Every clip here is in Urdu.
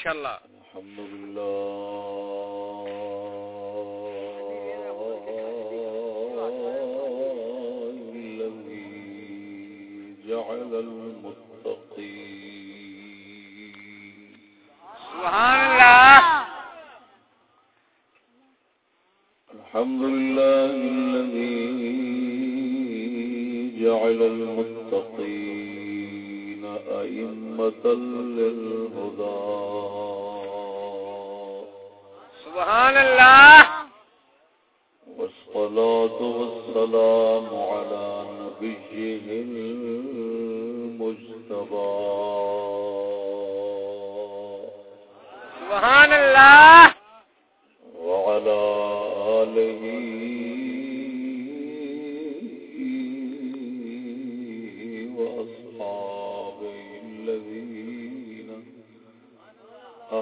ماشاءاللہ الحمد لله الذي جعل المتقين سبحان اللہ الحمد لله الذي جعل المتقين أئمة للهدى. سبحان اللہ. والصلاة والسلام على نبيه المجتبى. سبحان اللہ.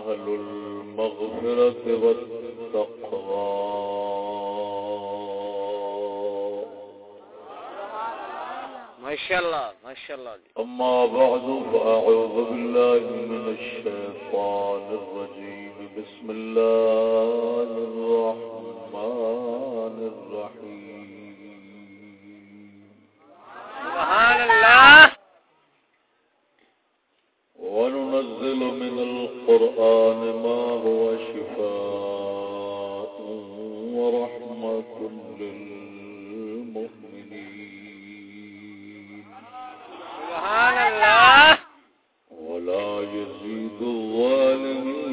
أهل المغفرة والتقوى. ماشاءاللہ ماشاءاللہ جی أما بعد فأعوذ بالله من الشيطان الرجيم. بسم الله الرحمن الرحيم. سبحان اللہ وننزل من القرآن يزيد الظالمين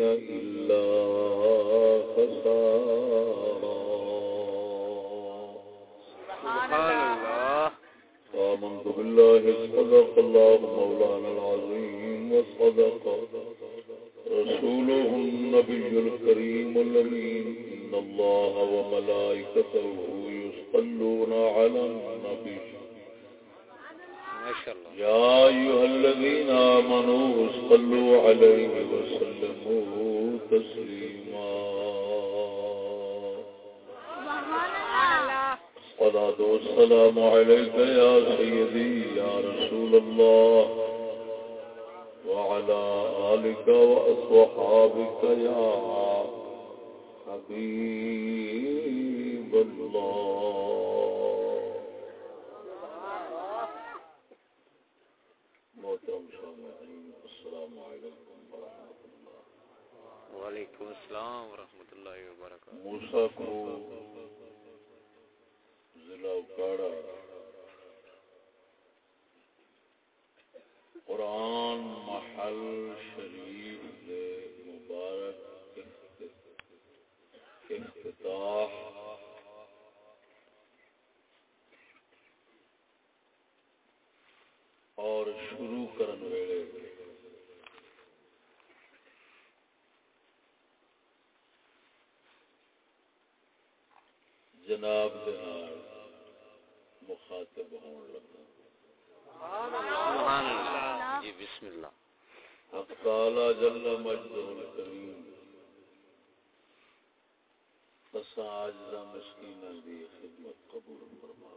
إلا خسارا. سبحان اللہ آمنت بالله صدق الله مولانا العظيم وصدق رسوله النبي الكريم الأمين إن الله وملائكته يصلون على النبي. يا أيها الذين آمنوا صلوا عليه وسلموا تسليما الصلاة والسلام عليك يا سيدي يا رسول الله وعلى آلك وأصحابك يا حبيب الله محترم سامعین السلام علیکم ورحمۃ اللہ وعلیکم السلام ورحمۃ اللہ وبرکاتہ۔ موسا کو ضلع اکاڑا۔ قرآن محل شریف کے مبارک افتتاح۔ اور شروع کرن ویلے۔ جناب دے نال مخاطب ہون لگا۔ سبحان اللہ۔ جی بسم اللہ۔ حق تعالی جل مجدہ الکریم۔ بسا عاجزہ مسکینہ دی خدمت قبول فرما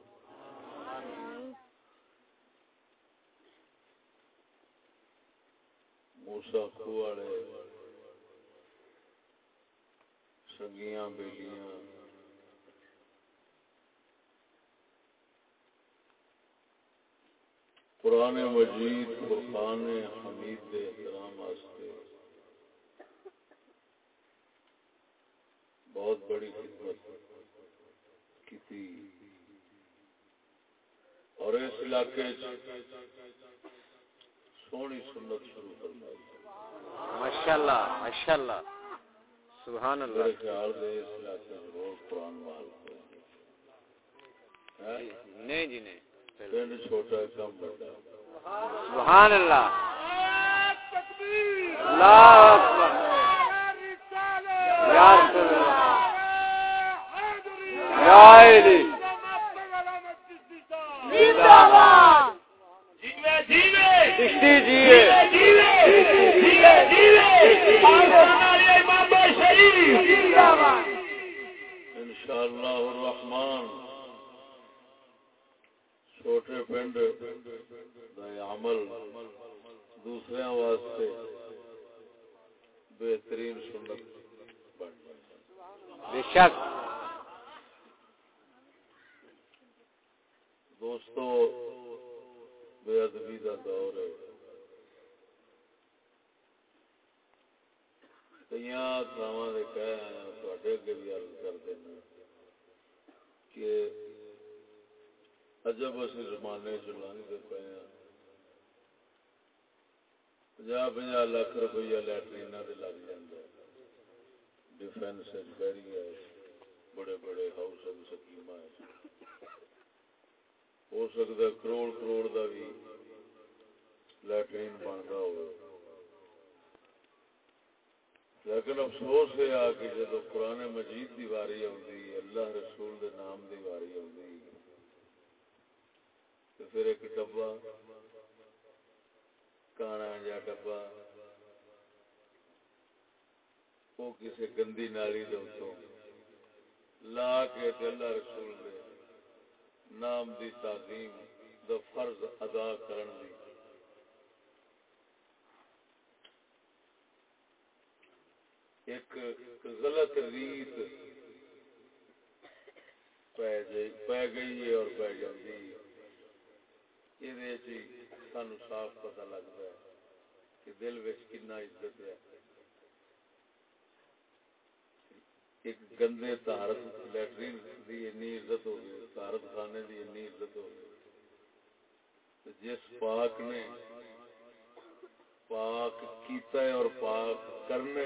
موسا کھوڑے سنگیاں بیلیاں قرآن مجید قرآن حمید دے احترام واسطے۔ بہت بڑی خدمت کی اور اس علاقے سونی سنت شروع کرنا ماشاءاللہ ماشاءاللہ۔ سبحان میرے اللہ خیال سے اس علاقے روز قرآن محل جی، نہیں جی نہیں۔ پنڈ چھوٹا کم بڑا سبحان اللہ اللہ اکبر یا رسول اللہ یا علی چشتی جیے انشاءاللہ الرحمن چھوٹے پنڈ عمل دوسرے واسطے بہترین سنت بے شک۔ دوستو بے ادبی کا دور ہے۔ کئی تھاواں کہہ آیا تے اگے بھی عرض کر دینا کہ عجب اسی زمانے چ لنگتے پے ہاں پنجا پنجا لاکھ روپیہ لٹرین لگ جائے ڈیفینس بیریئر بڑے بڑے ہاؤس سکیم ہو سکتا کروڑ کروڑ کا بھی لٹرین بنتا ہو لیکن افسوس ہے آ کہ جب قرآن مجید کی واری آتی اللہ رسول دے نام کی واری آتی تو پھر ایک ڈبا کانا جا ڈبا وہ کسی گندی نالی دو لا کے اللہ رسول دے نام دی تعظیم دا فرض ادا کرن دی ایک غلط ریت پی گئی ہے اور پی جاتی ہے یہ سان صاف پتا لگتا ہے کہ دل کنا عزت ہے ایک گندے تہارت لٹرین کی این عزت ہو گئی تہارت خانے کی این عزت ہو گئی جس پاک نے پاک کیتا ہے اور پاک کرنے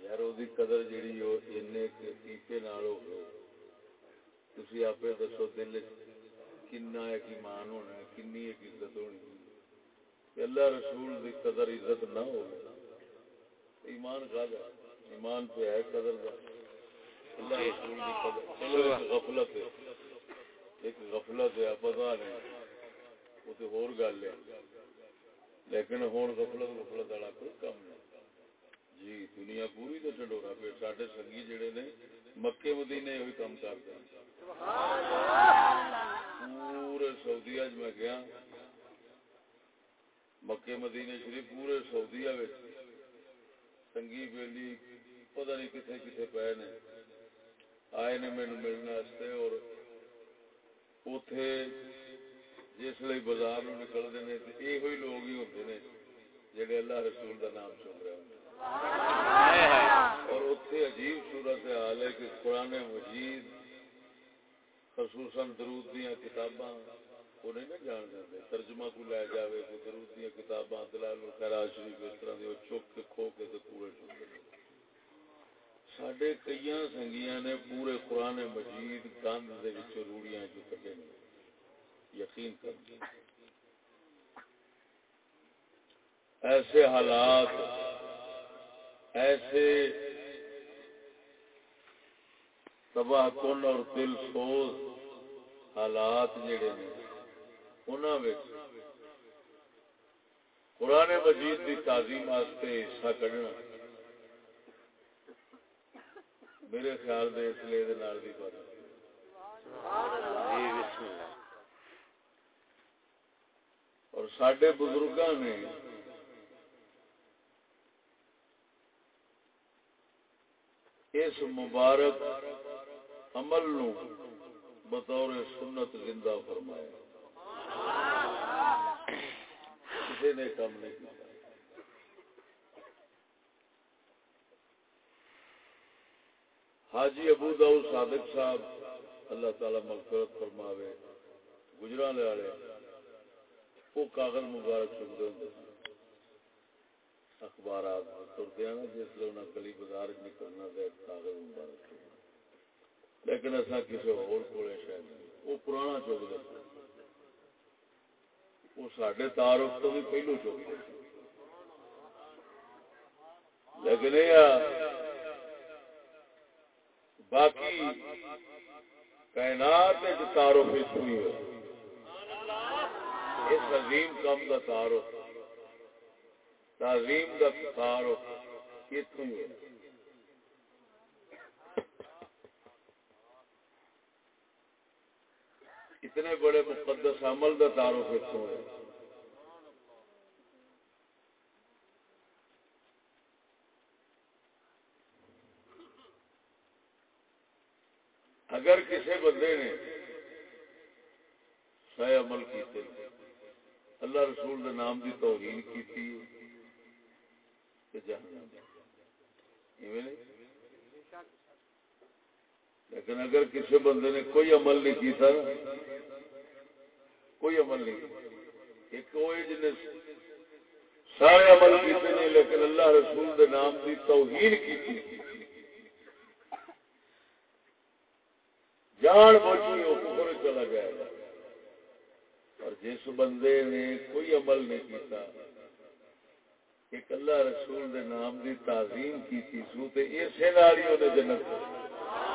یار وہ قدر جیڑی ہو کیتے نال ہو تھی آپ دسو دل کنا ایک ایمان ہونا ہے، کنی ایک عزت ہونی کہ اللہ رسول دی قدر عزت نہ ہو ایمان کا ایمان پہ ہے قدر کا اللہ رسول دی قدر۔ چلو، ایک غفلت ہے۔ ایک غفلت ہے پتا نہیں وہ تو ہور گل ہے۔ لیکن ہوں غفلت غفلت والا کوئی کم نہیں۔ جی دنیا پوری تو چنڈورا پہ سارے سنگی جڑے نے، مکے مدینے وہی کام کرتے ہیں پورے سعودیا میں گیا۔ مکے مدینے شریف پورے سعودیا سنگی بیلی پتا نہیں کتنے کتنے پے نے۔ آئے نے مینو ملنے اور اتے جس لیے بازار نکلتے ہیں یہ لوگ ہی ہوتے ہیں جڑے اللہ رسول کا نام سن رہے ہوں اور اتنے عجیب صورت حال ہے کہ قرآن مجید خصوصاً درود دیا کتاباں، وہ نہیں نا جان دے ترجمہ کو لے جاوے، کوئی درود دیا کتاباں دلال خیرات شریف اس طرح دی چک کے کھو کے تے پورے چک ساڈے کئی سنگیاں نے پورے قرآن مجید گند دے وچ روڑیاں جو کٹے نے، یقین کر۔ ایسے حالات، ایسے تباہ کن اور دل سوز حالات جڑے نے قرآن مجید کی تعظیم واسطے حصہ کھڑنا میرے خیال دے اس لیے بھی بات اور سڈے بزرگاں نے اس مبارک عمل نو بطور سنت زندہ فرمایا کسی نے کام نہیں کیا۔ حاجی ابو داؤ صادق صاحب اللہ تعالی مغفرت فرماوے، گجران والے وہ کاغذ مبارک چکتے ہوں۔ اخبارات ترتے ہیں نا جس لیے انہیں گلی بازار نکلنا کاغذ مبارک۔ چکتے لیکن ایسا کسی اور کو شاید وہ پرانا چوک دے وہ سڈے تعارف تو بھی پہلو چوک دے لیکن یہ باقی کائنات تعارف اتنی ہوئی ہے۔ اس عظیم کام کا تعارف تعظیم کا تعارف اتوں ہی اتنے بڑے مقدس عمل کا تعارف رکھو اگر کسی بندے نے سہ عمل کیتے، اللہ رسول دے نام کی توہین کی جہنم لیکن اگر کسی بندے نے کوئی عمل نہیں کیتا نا، کوئی عمل نہیں ایک وہ جن سارے عمل کیتے نہیں لیکن اللہ رسول دے نام دی توہین کیتی۔ جان بوجھی وہ کفر چلا گیا اور جس بندے نے کوئی عمل نہیں کیتا، ایک اللہ رسول دے نام دی تعظیم کی سو تے اسے نال ہی انہیں جنت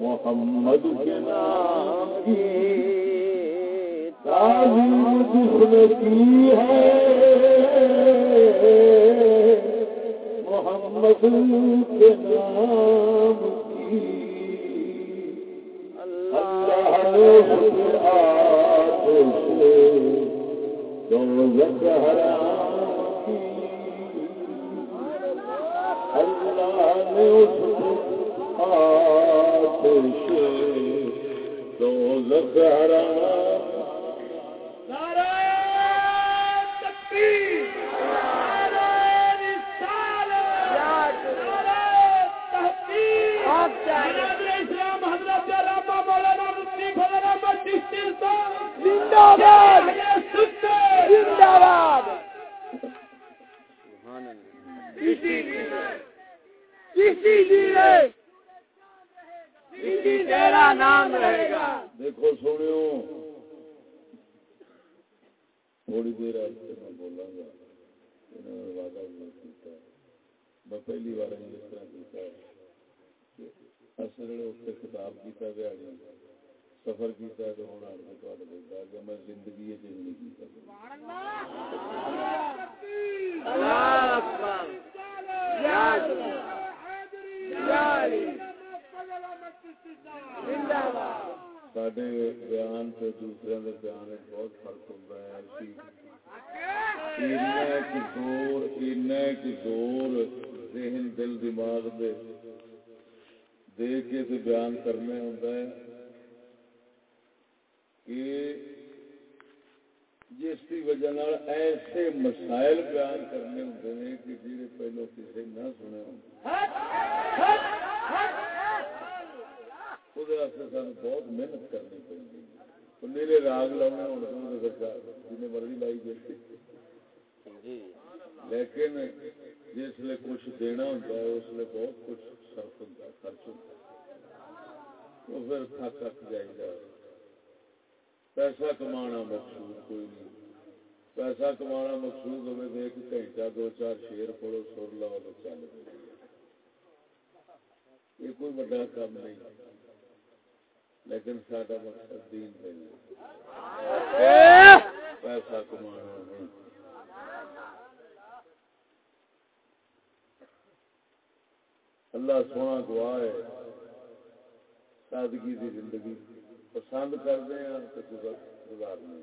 محمد کے نام کی تعظیم جسم کی ہے۔ محمد کے نام کی اللہ نے خود آتش دولت حرام اللہ نے اس آتش دولت حرام سبحان اللہ تیرا نام رہے گا۔ دیکھو سنو تھوڑی دیر میں بولا گا۔ انہوں نے وعدہ بھی کیتا۔ ہے میں پہلی بار اس طرح کیتا ہے اصل خطاب کیتا دیہڑی سفر کیتا ہے تو ہوں آن کے تھوڑے دیکھا کہ میں زندگی چ نہیں کیتا۔ سڈے بیان سے دوسرے کے بیان بہت فرق ہوتا ہے۔ زور زور ذہن، دل، دماغ دے دے کے بیان کرنے ہوتا ہے۔ کہ جس کی وجہ ایسے مسائل بیان کرنے ہوتے ہیں کہ جہے پہلو کسی نہ سنے وہ سان بہت محنت کرنی پڑی نیلے راگ لاؤنا ہوں جن مرضی لائی جی۔ لیکن جس لیے کچھ دینا ہوتا ہے اس لیے بہت کچھ صرف ہوتا ہے خرچ ہوتا ہے۔ تو پھر تھک تھک جائے گا پیسہ کمانا مقصود کوئی نہیں۔ پیسہ کمانا مقصود ہوئے تو ایک گھنٹہ، دو چار شیر پڑھو، سر لاؤ تو چل۔ یہ کوئی بڑا کام نہیں۔ لیکن سارا مقصد دین ہے۔ پیسہ کمانا نہیں اللہ سونا گواہ ہے۔ سادگی کی زندگی۔ پسند کرتے ہیں تو گزارنے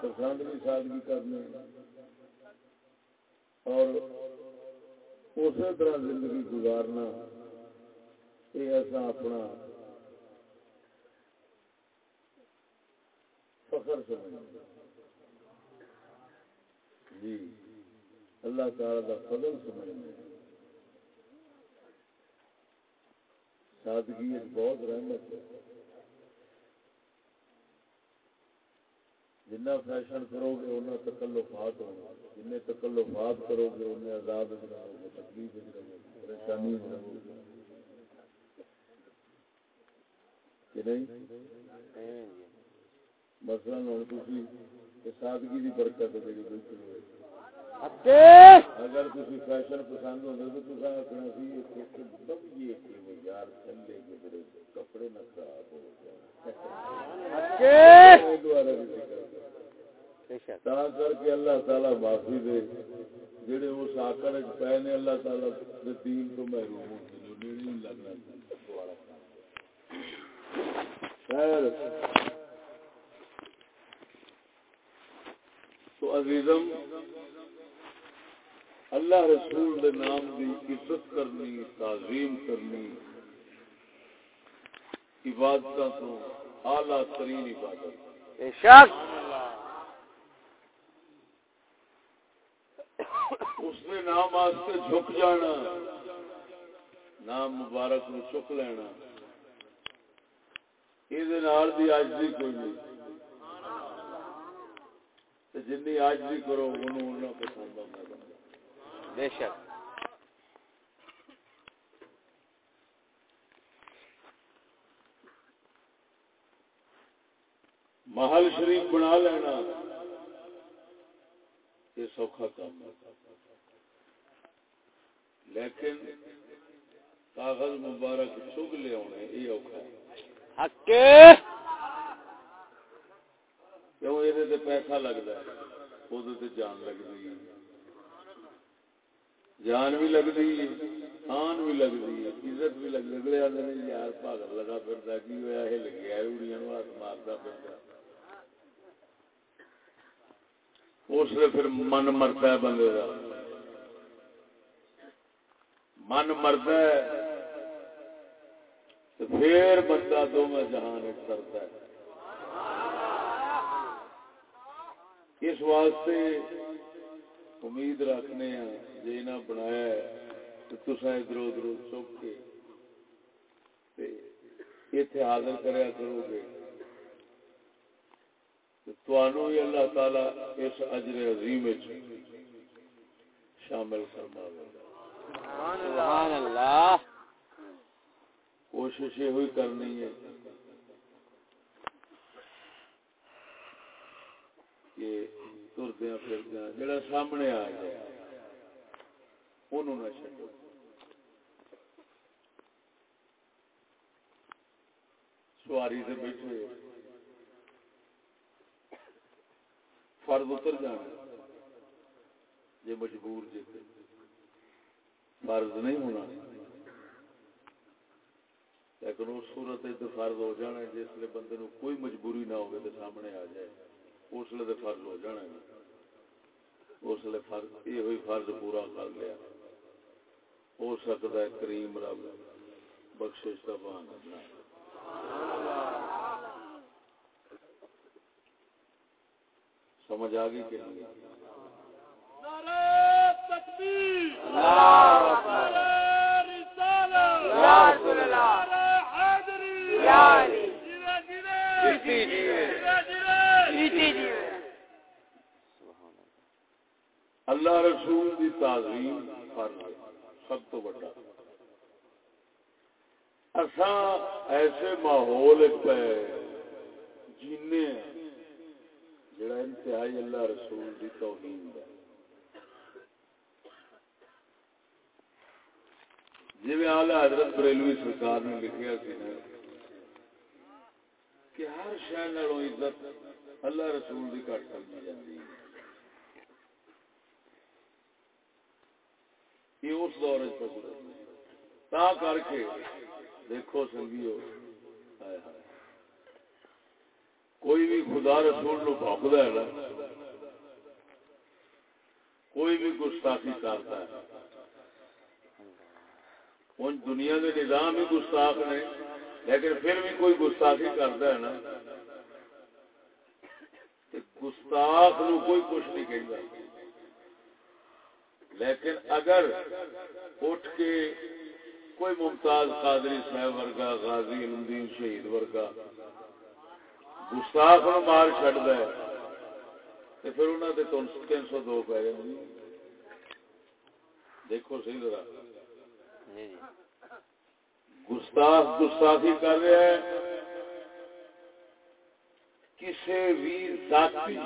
پسند بھی سادگی کرنے اور اسی طرح زندگی گزارنا، یہ ایسا اپنا فخر سمجھنا۔ جی۔ اللہ تعالی کا فضل سمجھنا۔ سادگی ایک بہت رحمت ہے۔ جنہ فیشن کرو گے انہیں تکلفات ہوں۔ گے جن تکلفات کرو گے انہیں آزاد رہو گے تکلیف رہو گے پریشانی رہو۔ گے کہ نہیں؟ مثلا ہوں تھی سادگی کی برکت ہے جی بالکل اگر کسی فیشن پسند ہوتا تو تصا آخنا سی بمجیے کہ یار کے میرے کپڑے نہ خراب ہو کر کے اللہ تعالی معافی دے۔ جڑے اس آکر پے نے اللہ تعالی دین تو محروم ہوتے جو نہیں لگنا تو عزیزم اللہ رسول دے نام دی عزت کرنی تعظیم کرنی عبادت تو اعلی ترین عبادت۔ بے شک۔ اس نے نام واسطے جھک جانا نام مبارک نو چک لینا۔ یہ اج بھی کوئی نہیں۔ جن اج بھی کرو انہوں پسند آتا بے شک۔ محل شریف بنا لینا۔ یہ سوکھا کام لیکن کاغذ مبارک چگ لیا یہ اوکھا ہے۔ کیوں؟ یہ پیسہ لگتا ہے۔ وہ جان لگتی ہے۔ جان بھی لگتی ہے آن بھی لگتی ہے عزت بھی لگ اگلے آدھے یار پاگل لگا پھر کی ہوا ہل گیا اڑیاں ہاتھ مارتا پھر اس لیے پھر من مرتا ہے بندے کا من مرتا ہے، تو پھر بندہ دو میں جہان کرتا ہے۔ اس واسطے امید رکھنے ہیں جی نہ بنایا تو تصا ادھر ادھر چک کے اتنے حاضر کریا کرو گے تو بھی اللہ تعالی اس اجر عظیم شامل فرما سبحان اللہ کوشش یہ ہوئی کرنی ہے کہ تردیا پھردیا جڑا سامنے آ جائے انہوں نہ چڈو سواری سے بیٹھے فرض اتر جانا جی مجبور جی فرض نہیں ہونا لیکن اس صورت فرض ہو جانا جس لیے بندے نو کوئی مجبوری نہ ہوگی تو سامنے آ جائے اس لیے فرض ہو جانا اس لیے فرض یہ ہوئی فرض پورا کر لیا۔ ہو سکتا ہے کریم رب بخش کا بہانا سمجھ آ گئی کہ جی۔ اللہ رسول دی تعظیم فرض سب تو بڑا۔ اساں ایسے ماحول پہ جینے جڑا انتہائی اللہ رسول دی توہین ہے جی میں آلہ حضرت بریلوی سرکار نے لکھیا سی نا، کہ ہر شہر نالوں عزت اللہ رسول دی کٹ سمجھی جاتی ہے۔ یہ اس دور تا کر کے دیکھو سنگیو کوئی بھی خدا رسول نو بھوکد ہے نا، کوئی بھی گستاخی کرتا ہے۔ ان دنیا کے نظام ہی گستاخ نے، لیکن پھر بھی کوئی گستاخی کرتا ہے نا۔ گستاخ نو کوئی کچھ نہیں کہتا لیکن اگر اٹھ کے کوئی ممتاز قادری صاحب ورگا غازی علمدین شہید ورگا گستاخ نو مار چڈ دے پھر انہوں نے تین سو دو پی جی دیکھو صحیح ذرا۔ گستاخ گستاخی کر رہا ہے۔ کسی بھی ذاتی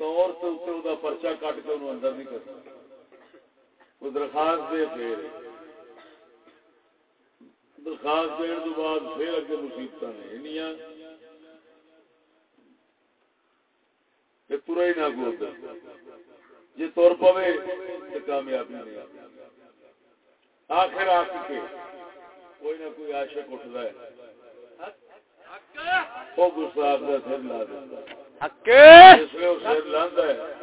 طور سے اتنے وہ پرچا کٹ کے انہوں اندر نہیں کرنا کوئی درخواست دے پھر۔ درخواست دن تو بعد پھر اگے مصیبت نے ترا ہی نہ گول جی تر پوے تو کامیابی نہیں آخر آ کے کوئی نہ کوئی عاشق اٹھتا ہے۔ وہ گستاخ کا سر لا دیتا۔ اس لیے وہ سر لاندہ ہے۔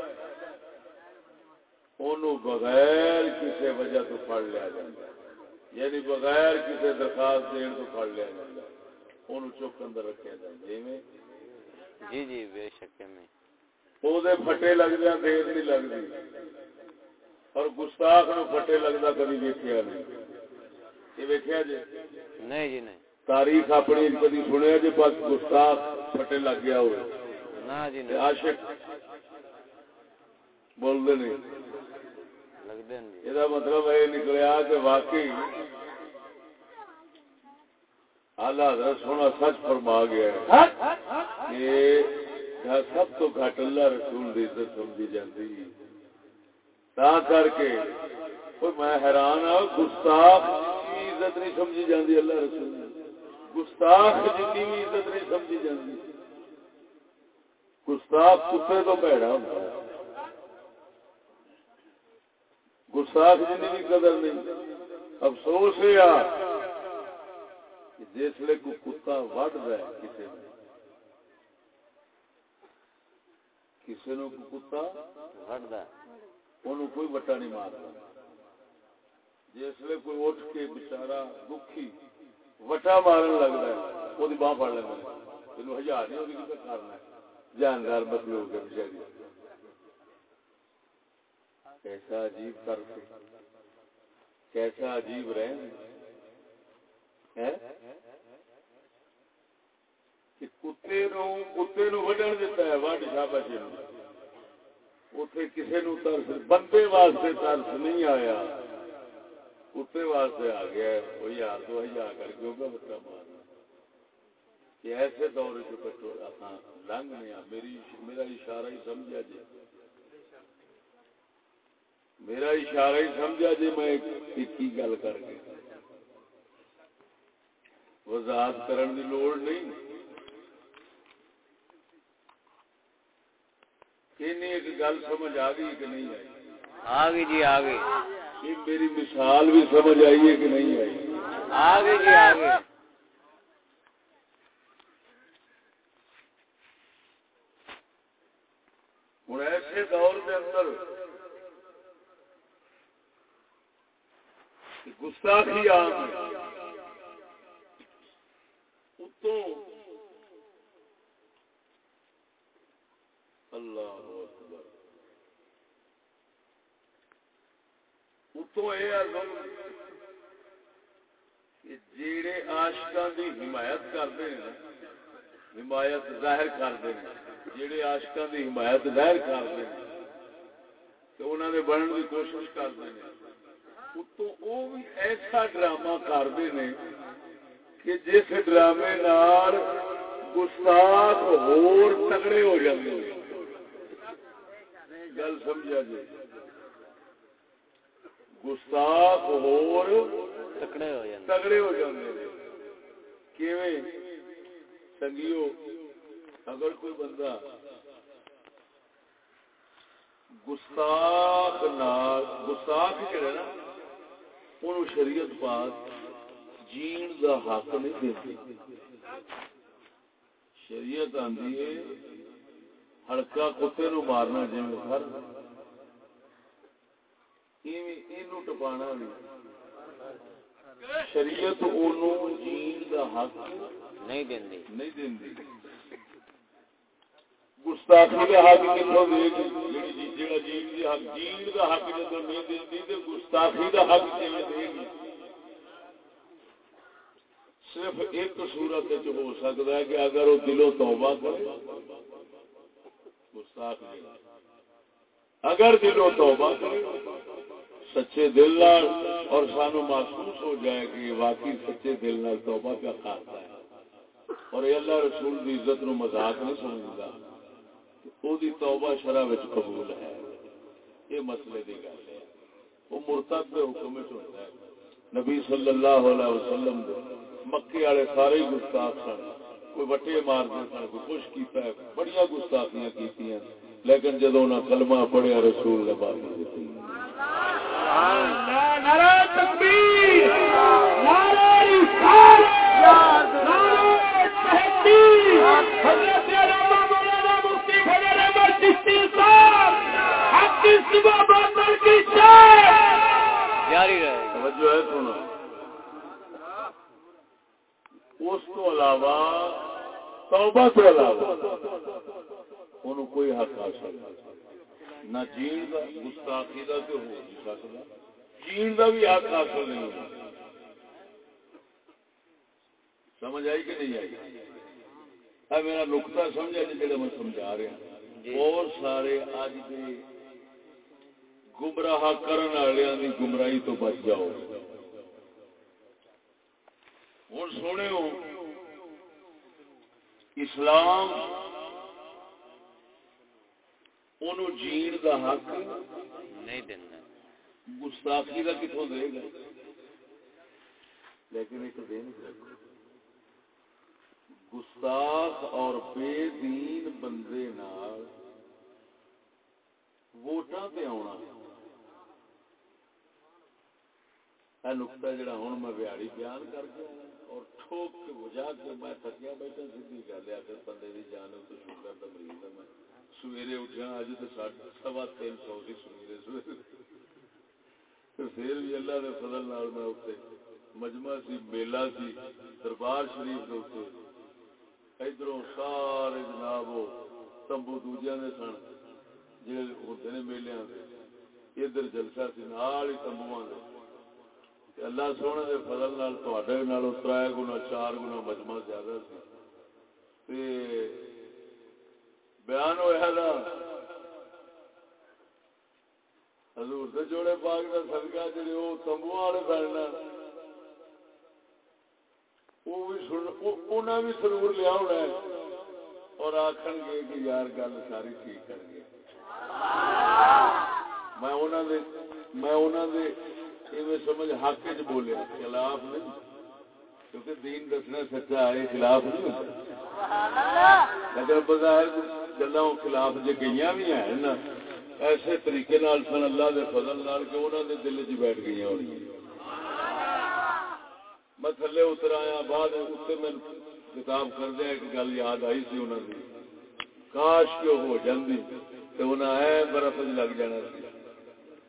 انہوں بغیر کسی وجہ تو پڑ لیا جاتا۔ یعنی بغیر کسی درخواست دین تو پڑ لیا جاتا۔ انہوں چپ اندر رکھا جاتا۔ جی میں؟ جی جی بے شک میں۔ وہ پھٹے لگ جا دیر نہیں لگتی اور گستاخ نو پھٹے لگتا کبھی ویکیا نہیں۔ یہ ویکیا جی؟ نہیں جی نہیں۔ تاریخ اپنی کدی سنیا جی بس گستاخ پھٹے لگ گیا ہوئے۔ جی عاشق بولتے نہیں۔ یہ مطلب یہ نکلیا کہ واقعی آلہ حضرت سونا سچ فرما گیا ہے کہ سب تو گھٹ اللہ رسول کی عزت سمجھی جاتی تا کر کے میں حیران ہوں گستاخ کی عزت نہیں سمجھی جاتی اللہ رسول گستاخ جن بھی عزت نہیں سمجھی جاتی۔ گستاخ کتے تو پیڑا ہوتا ہے۔ گستاخ جن کی قدر نہیں۔ افسوس ہے جس لے کو کتا وڈ رہا ہے کسی نے کسی نے کتا وڈ رہا انہوں کوئی وٹا نہیں مارتا۔ جس لیے کوئی اٹھ کے بچارا دکھی وٹا مارن لگتا ہے وہ باہ پڑ لینا تین ہزار نہیں ہوگی کتنا کرنا ہے جاندار بدلے ہو گیا بچاری کیسا عجیب کر کیسا عجیب رہے کتے نو کتے نو وڈن دیتا ہے وڈ شاباشی نو اتنے کسی نو ترس بندے واسطے ترس نہیں آیا کتے واسطے آ گیا وہ یار دو ہزار کر کے ہوگا بچہ مارنا کہ ایسے دور جو کٹو لنگ نہیں میری میرا اشارہ ہی سمجھا جی میرا اشارہ ہی سمجھا جی میں ایک ہی گل کر کے وضاحت کرن دی لوڑ نہیں ایک گل سمجھ آ گئی کہ نہیں آئی آ گئی جی آ گئی یہ میری مثال بھی سمجھ آئی ہے کہ نہیں آئی؟ آ گئی جی آ گئی ہوں ایسے دور کے اندر گستاخی عام ہے اتوں اللہ اکبر اتوں یہ جیڑے آشکا دی حمایت کرتے ہیں حمایت ظاہر کرتے ہیں۔ جیڑے آشکا دی حمایت ظاہر کرتے ہیں تو انہوں نے بننے کی کوشش کرتے ہیں۔ اتوں وہ بھی ایسا ڈرامہ کرتے ہیں کہ جس ڈرامے نال گستاخ ہور تگڑے ہو جاتے ہیں۔ گل سمجھا جی؟ گستاخ ہور ہو تگڑے ہو جاندے کیویں؟ سنگیو اگر کوئی بندہ گستاخ نال، گستاخ جڑا نا اونوں شریعت پاک جین دا حق نہیں دیندی شریعت آندی ہے ہلکا کتے نو مارنا جی ہر ٹپانا بھی۔ شریعت اونوں جین دا حق نہیں دیندی۔ نہیں دیندی۔ گستاخی حق جڑا دی حق جی- دا حق نہیں دیندی، تے گستاخی دا حق کیویں دے گی۔ صرف ایک صورت ہو سکتا ہے کہ اگر وہ دلوں توبہ کرے، گستاخ اگر دلوں توبہ کرے، سچے دل نال اور سانو محسوس ہو جائے کہ واقعی سچے دل نال توبہ پہ کرتا ہے۔ اور یہ اللہ رسول کی عزت نو مذاق نہیں سمجھتا وہ توبہ شرح وچ قبول ہے۔ یہ مسئلے کی گل ہے۔ وہ مرتد کے حکم وچ ہوتا ہے۔ نبی صلی اللہ علیہ وسلم دے مکے والے سارے گستاخ سن۔ کوئی وٹے مار دے سن، کوئی کچھ کیتا ہے۔ بڑیاں گستاخیاں کیتیاں۔ لیکن جدو انہاں کلمہ پڑھیا رسول نے بات دیتی نعرہ تکبیر، نعرہ رسالت۔ تحقیق حضرت علامہ مولانا مفتی فضل احمد چشتی صاحب حق کی صبح باطل کی شاہ جاری رہے۔ گی توجہ ہے سنا اس تو علاوہ توبہ تو علاوہ انہوں کوئی حق حاصل نہیں نہ جین کا گستاخی کا تو ہو نہیں سکتا۔ جین کا بھی حق حاصل نہیں سمجھ آئی کہ نہیں آئی؟ میرا نقطہ سمجھا جی جڑا میں سمجھا رہا۔ جی۔ بہت سارے اج دے گمراہ کرن والوں کی گمراہی تو بچ جاؤ۔ ہوں سونے ہو اسلام انہوں جین دا حق نہیں دینا۔ گستاخی کا کتوں دے گا۔ لیکن ایک دن گستاخ اور بے دین بندے نال ووٹاں تے آنا اے نقطہ جڑا ہوں میں بہاڑی بیان کر کے اور ٹھوک کے بجا کے میں تھکیا بیٹھا سیدھی گل ہے پھر بندے دی جان تو شوگر دا مریض ہے۔ میں سویرے اٹھا اج تو ساڑھے سوا تین سو سی سویرے سویرے۔ تو پھر بھی اللہ دے فضل نال میں اتنے مجمع سی، میلہ سی، دربار شریف دے اتنے ادھروں سارے جناب تمبو دوجیاں دے سن، جڑے ہوندے نے میلیاں دے۔ ادھر جلسہ سی، نال ہی تمبواں دے۔ تے اللہ سونے دے فضل نال تواڈے نال ترائے گنا چار گنا مجمع زیادہ سی۔ تے بیان ہویا نا، حضور دے جوڑے پاک دا صدقہ، جڑے او تمبو والے بننا بھی ضرور لیا ہونا ہے۔ اور آکھن گے کہ یار گل ساری ٹھیک کر گئے۔ میں دے میں انہاں دے ایویں سمجھ حق وچ بولیا خلاف نہیں۔ کیونکہ دین دسنا سچا ہے خلاف نہیں۔ لیکن بظاہر گلاں خلاف جے گئیاں بھی ہیں نا ایسے طریقے نال سن اللہ دے فضل نال کہ انہاں دے دل وچ بیٹھ گئیاں میں تھلے اتر آیا، بعد اتنے میں کتاب کر دیا، ایک گل یاد آئی سی انہوں نے کاش کہ ہو جاندی تو انہیں اے برف لگ جانا سی۔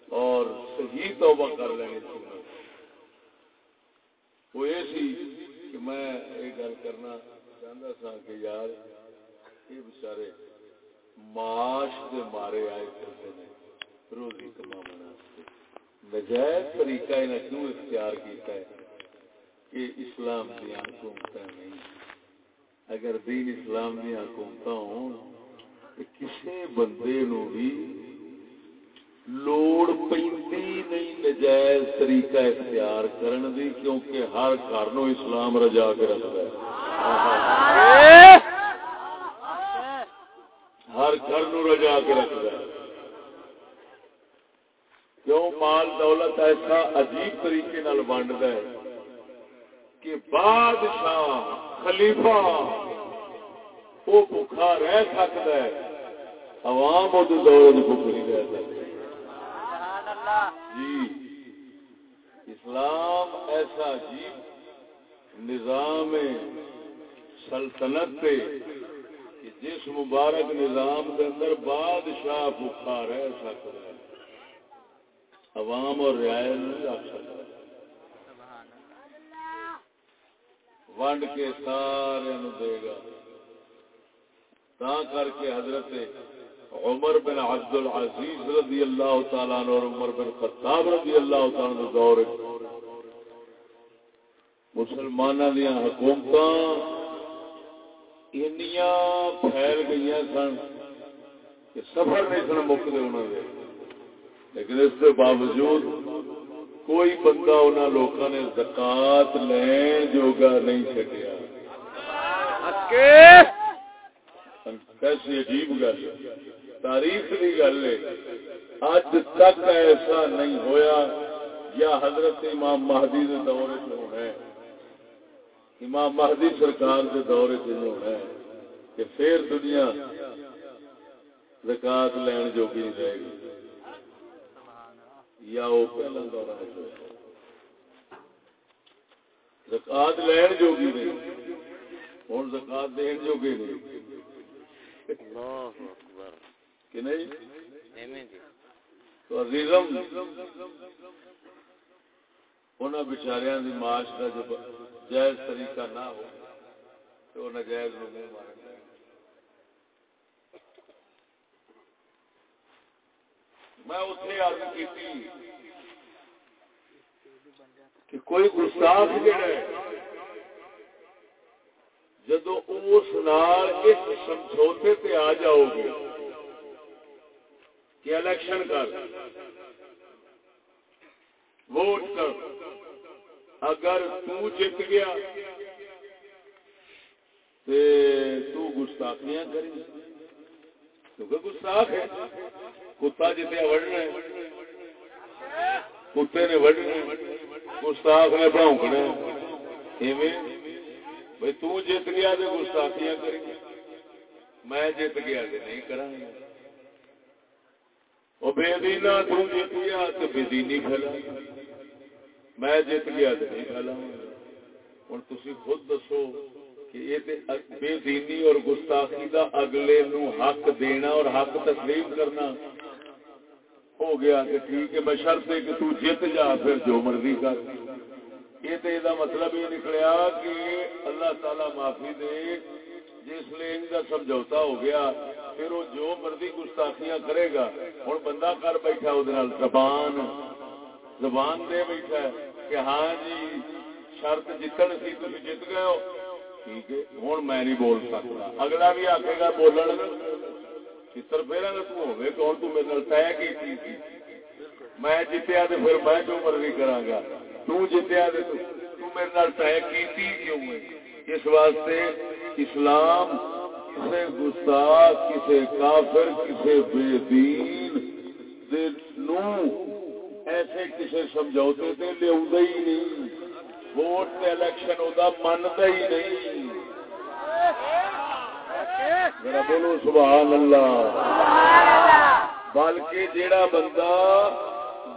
اور صحیح توبہ کر لینی سی وہ یہ سی کہ میں یہ گل کرنا چاہتا سا کہ یار، یہ بچارے معاش دے مارے آئے کرتے ہیں۔ روزی کمانا نجائز طریقہ انہیں کیوں اختیار کیتا ہے؟ کہ اسلام دیا حکومت نہیں اگر دین اسلام دیا حکومت ہوں، تو کسی بندے نو بھی لوڑ پیندی نہیں نجائز طریقہ اختیار کرن دی، کیونکہ ہر گھر اسلام رجا کے رکھتا ہے۔ ہر گھر نو رجا کے رکھتا ہے۔ کیوں؟ مال دولت ایسا عجیب طریقے نال ونڈتا ہے۔ کہ بادشاہ خلیفہ وہ بھوکا رہ سکتا ہے، عوام وہ دور بھوک نہیں رہ سکتی جی اسلام ایسا عجیب نظام سلطنت پہ کہ جس مبارک نظام کے اندر بادشاہ بھوکا رہ سکتا ہے۔ عوام اور رعایت نہیں رکھ سکتا۔ ونڈ کے سارے دے گا۔ تا کر کے حضرت عمر بن عبد العزیز رضی اللہ تعالیٰ عنہ اور عمر بن خطاب رضی اللہ تعالیٰ عنہ دور مسلمانوں دیا حکومت پھیل گئی سن کہ سفر نہیں سن، مکتے انہوں نے لیکن اس کے باوجود کوئی بندہ انہوں لوگوں نے زکات لین جوگا نہیں چکیا کیسی عجیب گل تاریخ کی گل ہے۔ اج تک ایسا نہیں ہویا یا حضرت امام مہدی کے دور ہے۔ امام مہدی سرکار کے دور ہے کہ پھر دنیا زکات لین جوگی نہیں رہے گی۔ یا وہ پہلا دورہ زکات لین جوگی نہیں ہوں زکات دین جوگی نہیں اللہ اکبر۔ کہ نہیں؟ جی۔ تو عزیزم انہوں بچاریاں دی معاش کا جو جائز طریقہ نہ ہو تو نجائز نو منہ مارن میں اتنے عرض کی کہ کوئی گستاخ جڑا ہے، جدو اس نال اس سمجھوتے تے آ جاؤ گے کہ الیکشن کر، ووٹ کر، اگر تو جت گیا تے تو گستاخیاں کری کیونکہ گستاخ ہے۔ کتا جتیا وڑنا ہے۔ کتے نے وڑنا گستاخ نے بھونکنا ایویں۔ بھائی تو جیت گیا تو گستاخیاں کریں۔ گے میں جیت گیا تو نہیں کروں گا وہ بے دینا تو جیت گیا تو بے دینی پھیلا میں جیت گیا تو نہیں پھیلا ہوں۔ تھی خود دسو۔ کہ یہ بے دینی اور گستاخی کا اگلے نو حق دینا اور حق تسلیم کرنا۔ ہو گیا کہ ٹھیک ہے بشرتے کہ تو جیت جا، پھر جو مرضی کر۔ یہ تو یہ مطلب یہ نکلیا کہ اللہ تعالی معافی دے۔ جس لیے ان کا سمجھوتا ہو گیا، پھر وہ جو مرضی گستاخیاں کرے گا ہوں بندہ کر بیٹھا وہ زبان زبان دے بیٹھا ہے کہ ہاں جی شرط جتن سی تھی جیت گئے ہو۔ ٹھیک ہے، ہوں میں نہیں بول سکتا۔ اگلا بھی آخے گا، بولن۔ چتر پھیرا گا تو ہوے کون تو میرے طے کی میں جیتیا تو پھر میں جو مرضی کرا گا۔ تو جیتیا تو میرے نال طے کی کیوں ہے؟ اس واسطے اسلام کسے گستاخ، کسے کافر، کسے بے دین نو ایسے کسے سمجھوتے تے لیا ہی نہیں۔ ووٹ تے الیکشن ہوتا منتا ہی نہیں۔ میرا بولو، سبحان اللہ۔ بلکہ جیڑا بندہ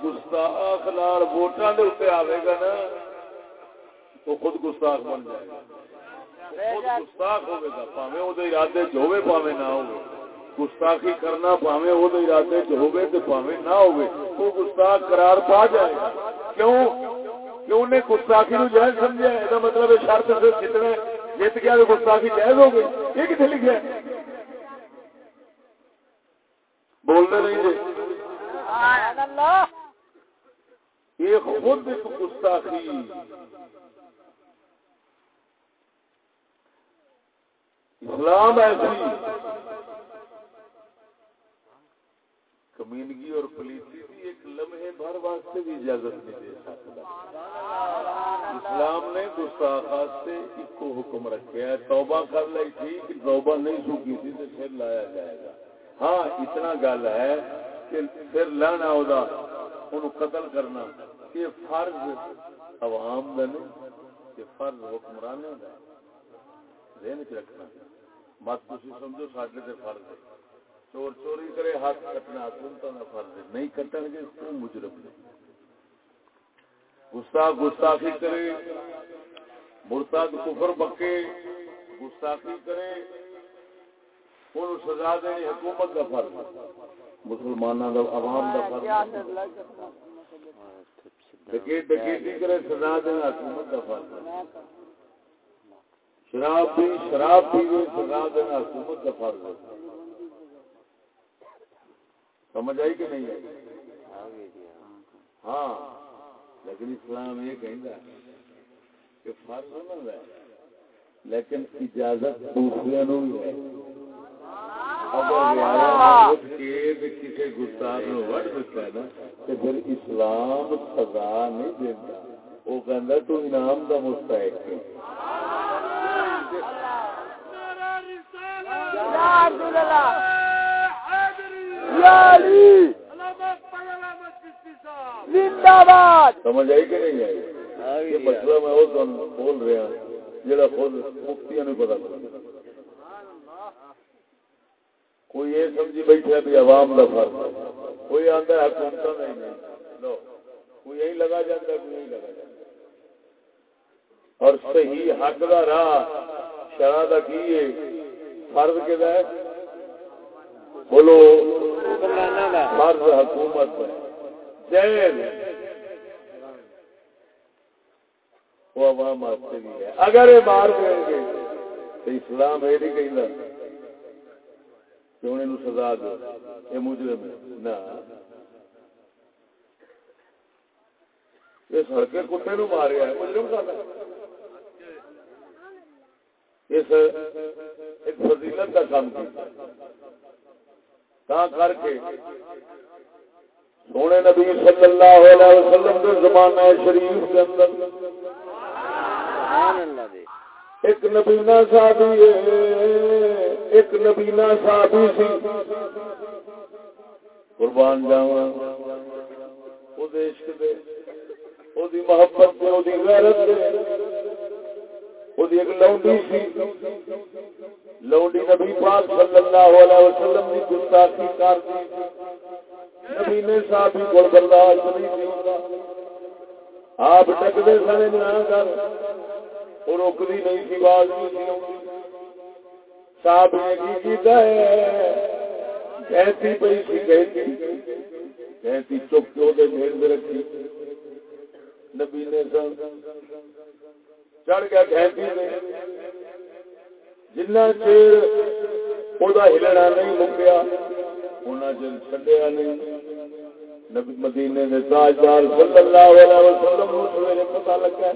گستاخ نال ووٹاں دے اوپر آوے گا نا وہ خود گستاخ بن جائے گا۔ خود گستاخ ہوے گا پاویں او دے ارادے چ ہوے پاویں نہ ہوے۔ گستاخی کرنا پاویں او دے ارادے چ ہوے تے پاویں نہ ہوے۔ وہ گستاخ قرار پا جائے گا۔ کیوں؟ کیوں نے گستاخی نو جائز سمجھا ہے دا مطلب ہے شرط سے جتنے جیت گیا تو گستاخی جائز ہو گئی۔ یہ کتنے لکھا ہے بولنے نہیں جی۔ یہ خود ایک گستاخی۔ اسلام ایسی۔ کمینگی اور پلیسی بھی ایک لمحے بھر واسطے بھی اجازت نہیں دے سکتا۔ اسلام نے گستاخ سے ایک کو حکم رکھے ہے توبہ کر لی تھی کہ توبہ نہیں سوکی تھی تو پھر لایا جائے گا۔ ہاں اتنا گل ہے کہ پھر لانا ہوگا ان قتل کرنا، یہ فرض عوام کا نہیں یہ فرض حکمرانوں کا ذہن چ رکھنا۔ مت تھی سمجھو، ساڈے سے فرض ہے۔ چور چوری کرے، ہاتھ کٹنا حکومتوں کا فرض ہے۔ نہیں کٹن گے تو مجرم نے گستاخ گستاخی کرے مرتاد کفر بکے، گستاخی کرے ان سزا دینی حکومت کا فرض مسلمانوں کا عوام کا فرض ڈکیٹی کرے، سزا دینا حکومت کا فرض ہے۔ شراب بھی شراب پیوے، سزا دینا حکومت کا فرض ہے۔ سمجھ آئی کہ نہیں؟ آئی ہاں۔ لیکن اسلام یہ کہہ کہ فرض ہونا ہے لیکن اجازت دوسرے نو بھی ہے۔ کسی گستاخ نو وڑ دیتا ہے نا تو پھر اسلام سزا نہیں دیتا۔ وہ تو انعام کا مستحق ہے۔ سمجھ آئی کہ نہیں آئی؟ یہ مسئلہ میں وہ بول رہا جڑا خود مفتیاں نہیں پتا چلتا کوئی یہ سمجھی بیٹھا بھی عوام کا فرق کوئی آتا ہے حکومت نہیں نہیں۔ لو کوئی یہی لگا جاتا ہے کوئی یہی لگا جاتا اور صحیح حق کا راہ شرح کا کی ہے؟ فرض کے ہے؟ بولو۔ حکمرانہ دا فرض حکومت ہے۔ جیل۔ وہ عوام واسطے بھی ہے۔ اگر یہ مار دیں گے تو اسلام یہ نہیں کہیں کہنا کہ انہیں سزا دو۔ یہ مجرم ہے۔ نہ۔ یہ سڑکیں کتے نو ماریا ہے مجرم کا اس ایک فضیلت کا کام کیا تا کر کے سونے نبی صلی اللہ علیہ وسلم کے زمانہ شریف کے اندر ایک نبینا صحابی ایک نبینا صحابی سی قربان جاواں او دے عشق دے او دی محبت دے او دی غیرت دے او ایک لونڈی سی، لونڈی نبی پاک صلی اللہ علیہ وسلم دی گستاخی کر دی۔ نبی نے صحابی کو برداشت نہیں کیتا آپ ٹکدے سنے نہ کر، وہ روکتی نہیں تھی باز صاحب نے کی کیتا ہے؟ کہتی پئی سی، کہتی۔ کہتی چپ کے وہ میں رکھی۔ نبی نے سن چڑھ گیا جنہ چیر ہلنا نہیں مکیا انہیں چر چڈیا نہیں۔ نبی مدینے نے تاجدار صلی اللہ علیہ وسلم سویرے پتہ لگا۔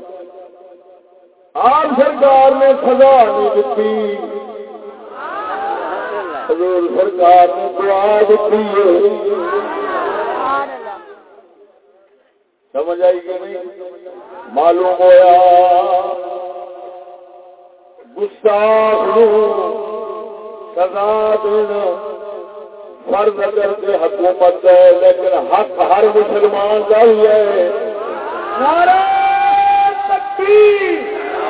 آپ سرکار نے سزا نہیں دیتی حضور سرکار نے دعا دیتی ہے سمجھ آئی کہ نہیں؟ معلوم ہوا گستاخ سزا دینا فرض اگر کے حکومت ہے، لیکن حق ہر مسلمان کا ہی ہے۔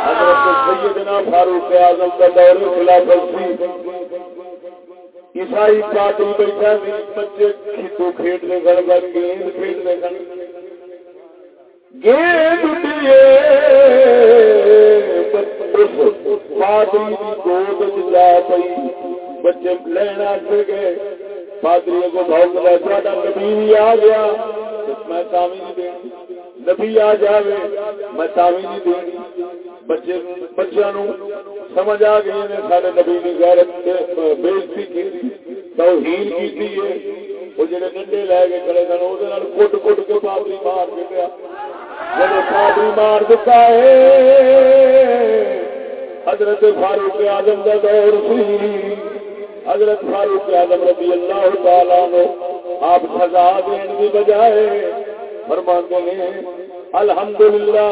حضرت سیدنا فاروق اعظم کا دور خلافت سی۔ عیسائی پارٹی بیٹھا بچے کھیتو کھیڈنے گھر گھر گیند کھیڈنے گھر گیند اٹھیے اس پادری کی گود جا پئی، بچے لینا سے گئے۔ پادری کو بہت لگا تھا نبی بھی آ گیا، میں تامی نہیں دینی نبی آ جاوے، میں تامی نہیں دینی بچے بچوں سمجھ آ گئی نے سارے نبی کی غیرت بےزتی کی توہین کی ہے۔ وہ جڑے ڈنڈے لے کے کھڑے سن وہ کٹ کٹ کے پادری مار دیا جب پادری مار دیتا ہے، حضرت فاروق اعظم کا دور سی۔ حضرت فاروق اعظم رضی اللہ تعالیٰ نے آپ سزا دین کی بجائے فرماتے ہیں الحمدللہ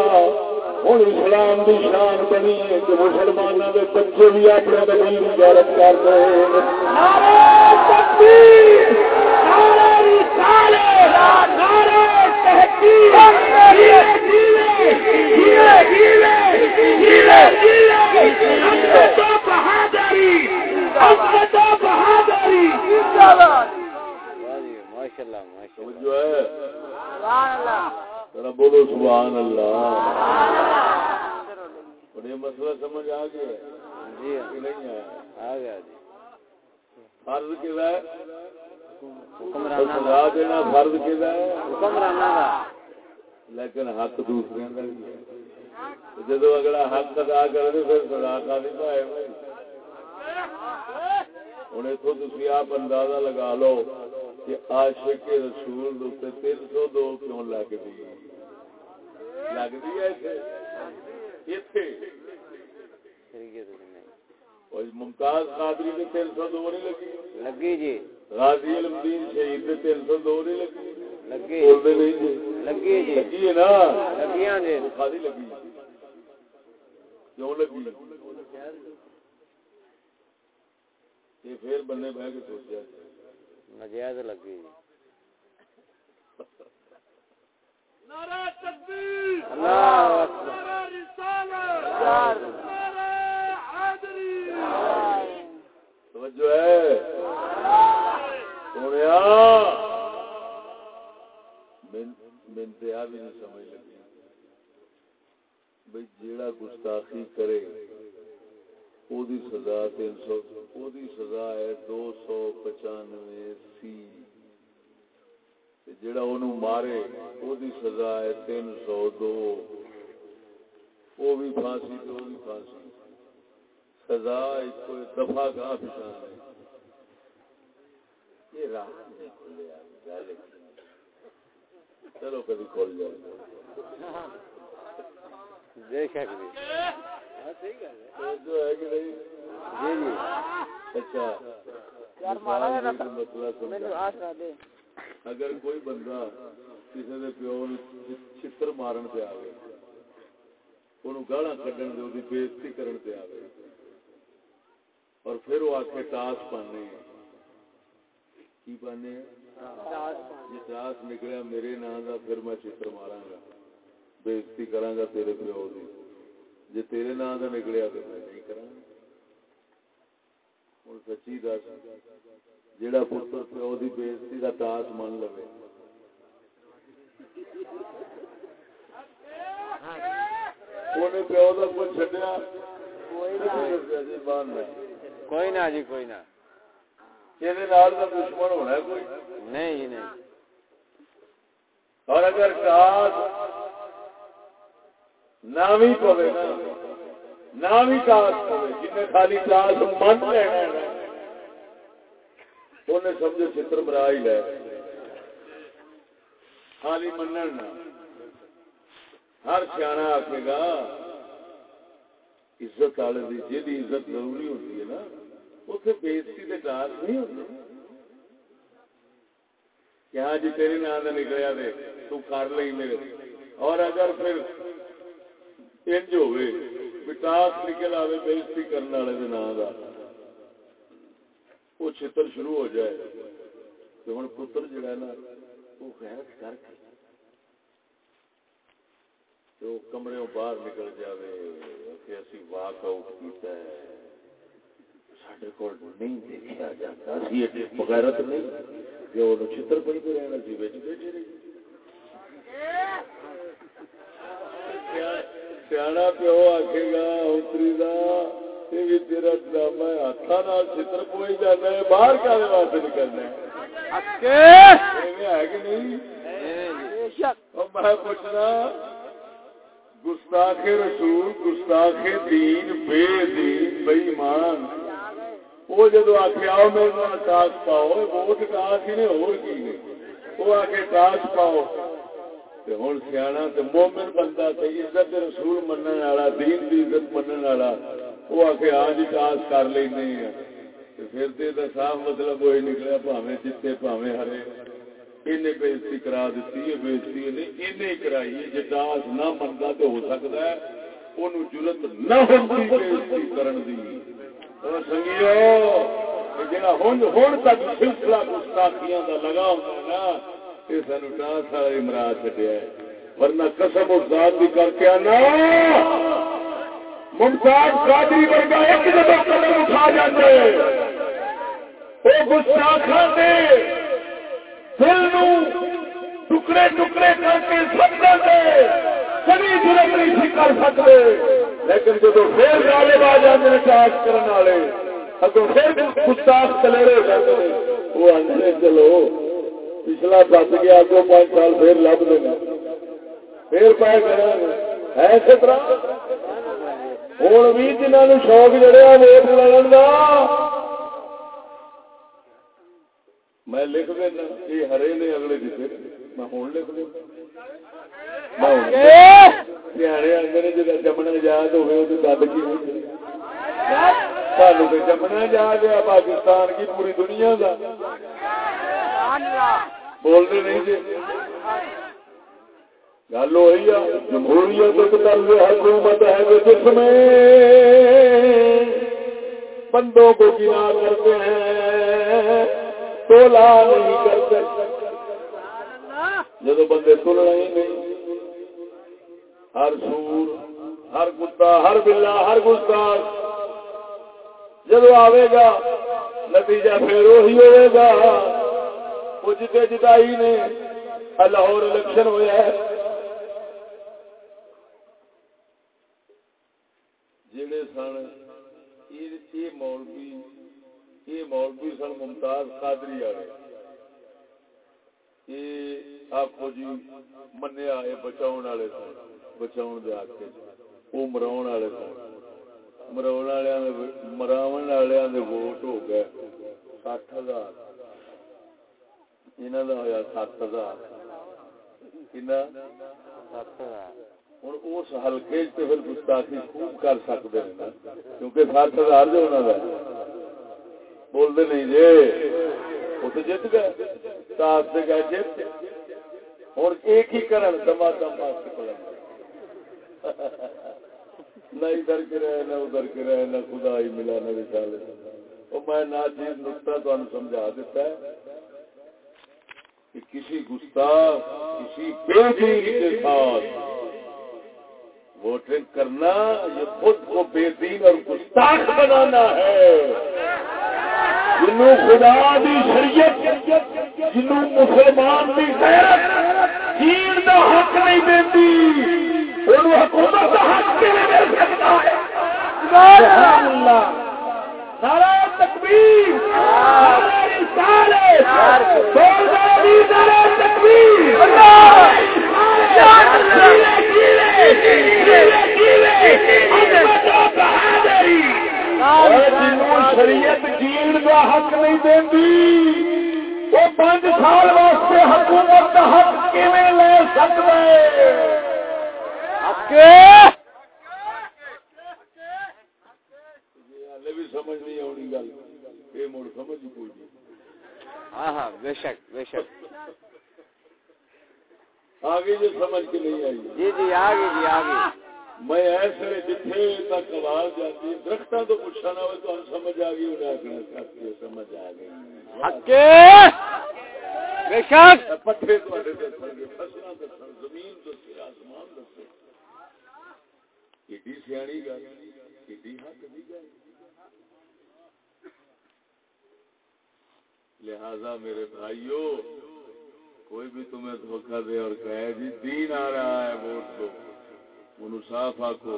ہوں اسلام کی شان بنی ہے کہ مسلمانوں کے بچے بھی اپنے نبی کی غیرت کرتے ہیں بولو سبحان اللہ اور یہ مسئلہ سمجھ آ گیا جی نہیں آیا آ گیا جی فرض کیا ہے دا سزا دینا فرض کیا ہے؟ حکمرانہ دا۔ لیکن حق دوسرے کا بھی ہے۔ جب اگلا حق ادا کرے پھر سزا کا نہیں پائے ہوں اتو تھی آپ اندازہ لگا لو کہ عاشق رسول سو دو کیوں لگ دی ہے؟ اتنے طریقے سے نہیں اور ممتاز قادری سو دو نہیں لگی؟ لگی جی۔ غازی علمدین شہید نے تین سو دو نہیں لگی۔ لگی بولتے نہیں جی۔ لگی جی۔ لگی ہے نا۔ لگیاں جی۔ خالی لگی۔ کیوں لگی؟ یہ پھر بندے بہ کے سوچا نجائز لگی جی نعرہ تکبیر۔ اللہ اکبر۔ نعرہ رسالت۔ نعرہ حیدری توجہ ہے۔ سونے منتیا بھی نہیں سمجھ لگی۔ بھائی جیڑا گستاخی کرے او دی سزا تین سو او دی سزا ہے دو سو پچانوے سی۔ تے جیڑا اونوں مارے او دی سزا ہے تین سو دو۔ وہ بھی پھانسی تو وہ بھی پھانسی۔ سزا ایک کوئی دفعہ کا پچھان ہے یہ راہ نہیں کھلے گل چلو کبھی کھول جائے۔ بے شک صحیح گل ہے جو ہے کہ نہیں۔ جی جی اچھا۔ سمجھا۔ اگر کوئی بندہ کسی دے پیو چتر مارن پہ آوے انہوں گالا دے دی بےزتی کرن پہ آوے۔ اور پھر وہ آکھے ٹاس پانے کی ہیں؟ یہ ٹاس نکلیا میرے نام دا پھر میں چتر ماراں گا۔ بےزتی کراں گا تیرے پیو دی۔ جے تیرے نام دا نکلیا تو میں نہیں کراں۔ ہن سچی دس جیڑا پتر پیو دی بےزتی دا ٹاس من اونے پیو دا کوئی نہ۔ جی کوئی نہ۔ دا دشمن ہونا ہے کوئی نہیں نہیں اور اگر پوے نا نامی ٹاس پوے جن خالی ٹاس من لینا انہیں سمجھو چتر مرا ہی لے خالی نہ ہر سیاح آخے گا عزت والے کی جی عزت ضروری ہوتی ہے نا اتنے بےزتی کے ٹاس نہیں ہوتے کہ ہاں جی تیرے نام کا نکلیا دے تو کر لیں میرے اور اگر پھر انج ہوئے ٹاس نکل آئے بےزتی کرنے والے کے نام کا وہ چھتر شروع ہو جائے۔ تو ہوں پتر جڑا ہے نا وہ غیرت کر کے تو کمرے باہر نکل جاوے کہ اسی واک آؤٹ کیتا ہے۔ ساڈے کول نہیں دیکھا جاتا اسی ایڈے بغیرت نہیں۔ کہ وہ چتر پڑی پہ رہنا سی بچ بیٹھے رہی۔ سیاح پیو آخے گا اتری دا یہ بھی تیرا ڈرامہ ہے۔ ہاتھا نال چتر پوئی جانا ہے باہر کالے واسطے نکلنا ہے؟ ہے کہ نہیں؟ میں پوچھنا گستاخ رسول گستاخ دین بے دین بے ایمان۔ وہ جدو آخیا میرے ٹاس پاؤ ووٹ ٹاس ہی نے ہو وہ آ کے ٹاس پاؤ ہوں سیاح مومن بندہ عزت رسول منن والا، دین کی عزت منن والا، وہ آ کے آج ٹاس کر لینا پھر تو یہ صاف مطلب وہی نکلیا پاوے جیتے پاوے ہرے۔ انہیں بےزتی کرا دیتی ہے بےزتی انہیں کرائی ہے۔ جی ٹاس نہ منتا تو ہو سکتا ہے انہوں ضرورت نہ ہوتی بےزتی کرن دی۔ سنگیو ہوں تک سلسلہ گستاخیاں لگا ہے نا یہ سانو ٹاس والا مرا ہے۔ ورنہ قسم ذات بھی کر کے ممتاز قادری ورگا ایک دفعہ قدم اٹھا جاتے وہ دے دل نو ٹکڑے ٹکڑے کر کے سب دے کبھی ضرورت نہیں کر سکتے۔ لیکن جب پھر غالب آ جاتے ہیں ٹاس کرنے والے، اگوں پھر گستاخ کلیرے ہو جاتے ہیں۔ وہ آدھے چلو، پچھلا بچ گیا، اگوں پانچ سال پھر لب دینا پھر پائے کرا ہے اس طرح ہوں بھی جنہوں شوق جڑیا ووٹ لڑن کا میں لکھ دینا یہ ہرے نے اگلے دیتے میں ہوں لکھ دینا سیانے آدھے جا جمنا یاد ہوئے تو دب کی سانو تو جمنا یاد ہے پاکستان کی پوری دنیا کا بولتے نہیں جی گل وہی ہے جمہوریت ایک طرز حکومت ہے جس میں بندوں کو گنا کرتے ہیں تولا نہیں کرتے جب بندے تل رہے نہیں ہر سور، ہر کتا، ہر بلا، ہر گستاخ جب آئے گا، نتیجہ پھر وہی ہوئے گا۔ وہ جتے جتائی نے لاہور الیکشن ہوا ہے۔ جڑے سن یہ مولوی یہ مولوی سن ممتاز قادری والے۔ یہ آخو جی منیا یہ بچاؤ والے سن۔ بچاؤ دے آخ وہ مراؤ والے سن۔ مراؤ مراو والے ووٹ ہو گئے۔ سٹھ ہزار۔ انہوں کا ہوا سات ہزار۔ ہوں اس ہلکے پھر گستاخی خوب کر سکتے ہیں کیونکہ سات ہزار جو انہوں کا بولتے نہیں جی۔ وہ تو جیت گئے۔ تاس سے گئے جیت۔ ہوں ایک ہی کرن، دما دم نہ ادھر کے رہے، نہ ادھر کے رہے، نہ خدا ہی ملا، نہ رسالے وہ میں نہ چیز نقطہ تو سمجھا دیتا ہے کہ کسی گستاخ، کسی بے کے ساتھ ووٹنگ کرنا یہ خود کو بے دین اور گستاخ بنانا ہے۔ جنوں خدا دی شریعت، جنوں مسلمان دی غیرت، دین دا حق نہیں دیتی حکومت حق کے مل سکتا ہے تکبیر شریعت جیڑ کا حق نہیں دینی وہ پانچ سال واسطے حکومت کا حق کیون لے سکتا ہے بھی سمجھ نہیں آنی گل۔ یہ مڑ سمجھ کوئی نہیں۔ ہاں ہاں بے شک بے شک۔ آگے جو سمجھ کے نہیں آئی۔ جی جی آگے جی آگے۔ میں ایسے جتنے تک آواز جاتی درختوں تو پوچھا نہ ہو تو سمجھ آ گئی انہیں آخنا چاہتی ہے سمجھ آ گئی۔ بے شک! پٹھے فصلیں زمین دس آسمان دس ایڈی سیانی گل ایڈی حق دی گل لہذا میرے بھائیو کوئی بھی تمہیں دھوکہ دے اور کہے جی دین آ رہا ہے ووٹ دو ان صاف آخو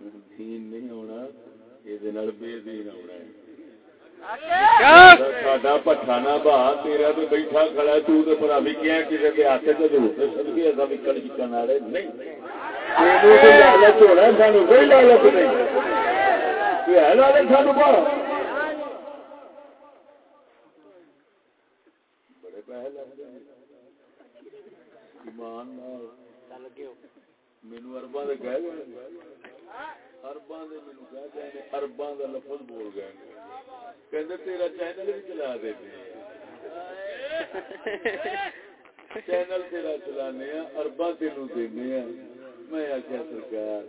دین نہیں ہونا یہ بے دین ہونا ہے ساڈا پٹھانا با تیرا تو بیٹھا کھڑا تو پر ابھی کیا کسی کے ہاتھ سے ضرور سب کے ایسا بھی کل چکن آ رہے نہیں لالچ سانو کوئی لالچ نہیں ہے۔ لالچ سانو مینو لفظ بول گئے تیرا چینل بھی چلا دے چینل تیرا چلانے اربا تین دینا میں آخیا سرکار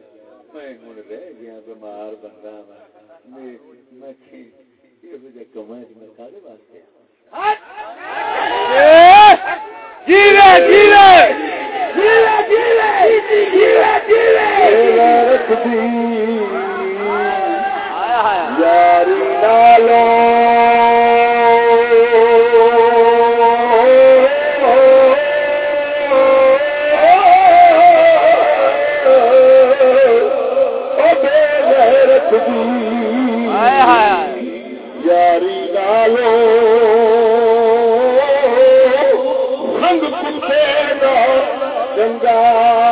میں ہوں رہ گیا بیمار بندہ میں یہ کما میں کالے واسطے؟ یاری لالو یاری لالو سنگ کتے کا گنگا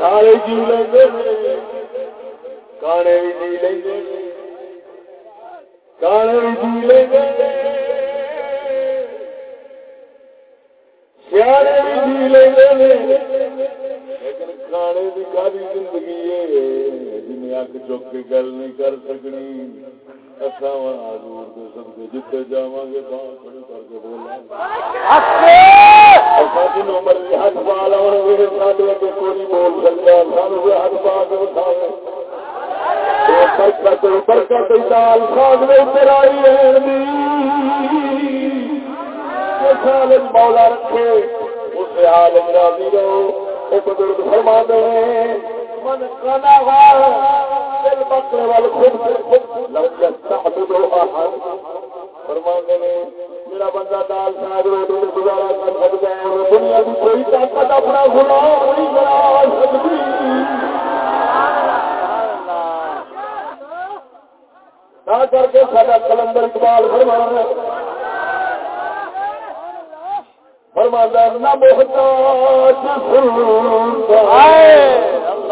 سارے جی لیں کانے بھی نہیں لیں کالے جیلے گئے سیانے بھی جیلے گئے لیکن کھانے کی کاری زندگی ہے۔ جنہیں اک چک کے گل نہیں کر سکنی۔ گے کر کے بولا جنوں مرضی ہاتھ پا لو کوئی بول سکتا سانو ہاتھ پا کے اٹھاوے برکت برکت دال ساگ اتر آئی مولا رکھے اس حال راضی رہو وہ بزرگ فرما دے من کانا دل بکرے وال خود فرما دے میرا بندہ دال ساگ روٹی گزارا کر سکتا ہے دنیا کی کوئی طاقت اپنا غلام نہیں۔ بنا سکتی کر کے سارا کلندر اقبال فرمانا فرمانا نہ محتاج نہ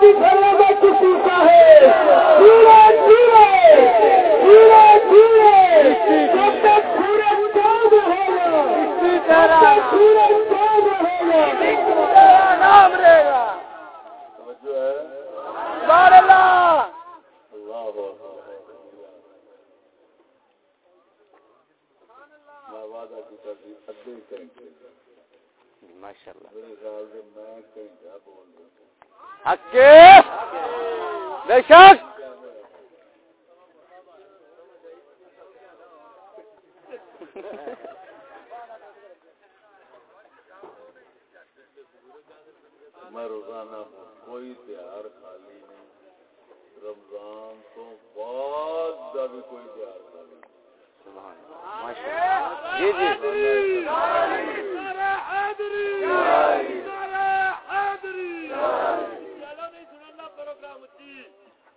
آزا محبت ہے۔ آزا نیازی کی مطلب محبت وہ سب سے آزاد نہیں ہوتے بے شک؟ میں روزانہ کوئی تہار خالی نہیں۔ رمضان تو بعد کا بھی کوئی تہار خالی جی جی مرضی زندہ باد میں ہاتھ جوڑ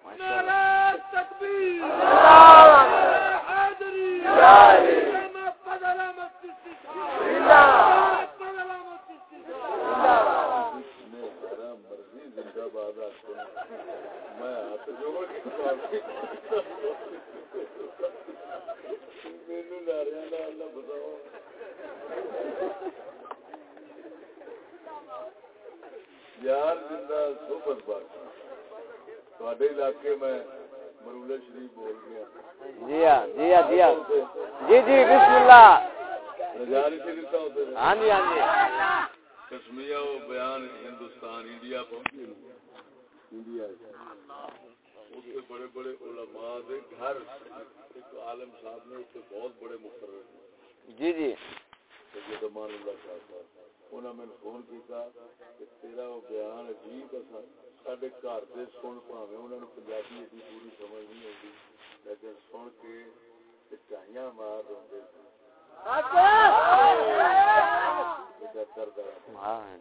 میرے ناریا اللہ یار زندہ صحبت بات علاقے میں مرولے شریف بول گیا جی ہاں جی ہاں جی ہاں جی جی بسم اللہ۔ ہاں جی ہاں جی۔ کشمیر وہ بیان ہندوستان انڈیا پہنچے انڈیا اتنے بڑے بڑے علماء دے گھر ایک عالم صاحب نے اتنے بہت بڑے مقرر جی جی۔ سید امان اللہ صاحب صاحب انہوں نے فون کیتا کہ تیرا وہ بیان عجیب ہے سارے گھر دے سن پاوے انہوں نے پنجابی ایڈی پوری سمجھ نہیں آتی لیکن سن کے چاہیاں مار ہاں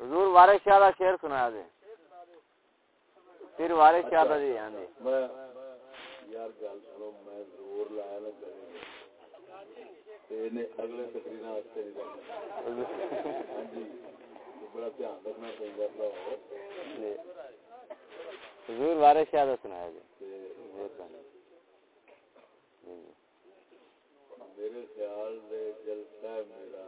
حضور وارث شاہ کا شعر سنایا دے پھر وارث شاہ کا جی ہاں جی میں یار گل سنو میں زور لایا نا کرے اگلے تقریر واسطے ہاں جی بڑا دھیان رکھنا چاہیے حضور وارث کا سنایا جی۔ میرے خیال دے جلسہ ہے میرا۔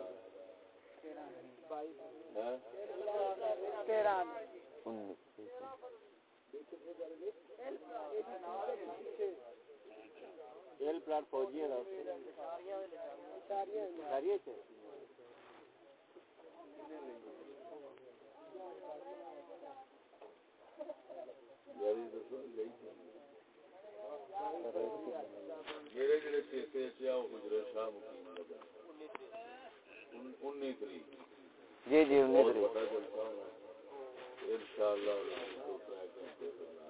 پلاٹ فوجی ہے یاری دسو گئی میرے جڑے پیسے چ آ گزرے شاہ مقیم لگا 19 تاریخ جی جی انشاءاللہ دو ترے گھنٹے بنا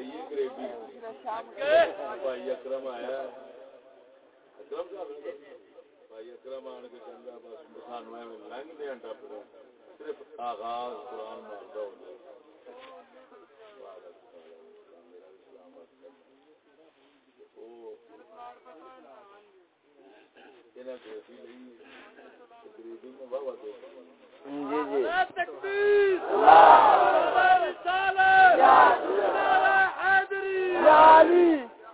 یہ بھائی اکرم آیا۔ ہے اکرم صاحب بھائی اکرم آن کے کہندا بس سانو ایویں لنگ دے دے۔ صرف آغاز قرآن ماردا ہو جائے جی جی۔ نعرہ حیدری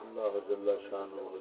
اللہ جل شانہ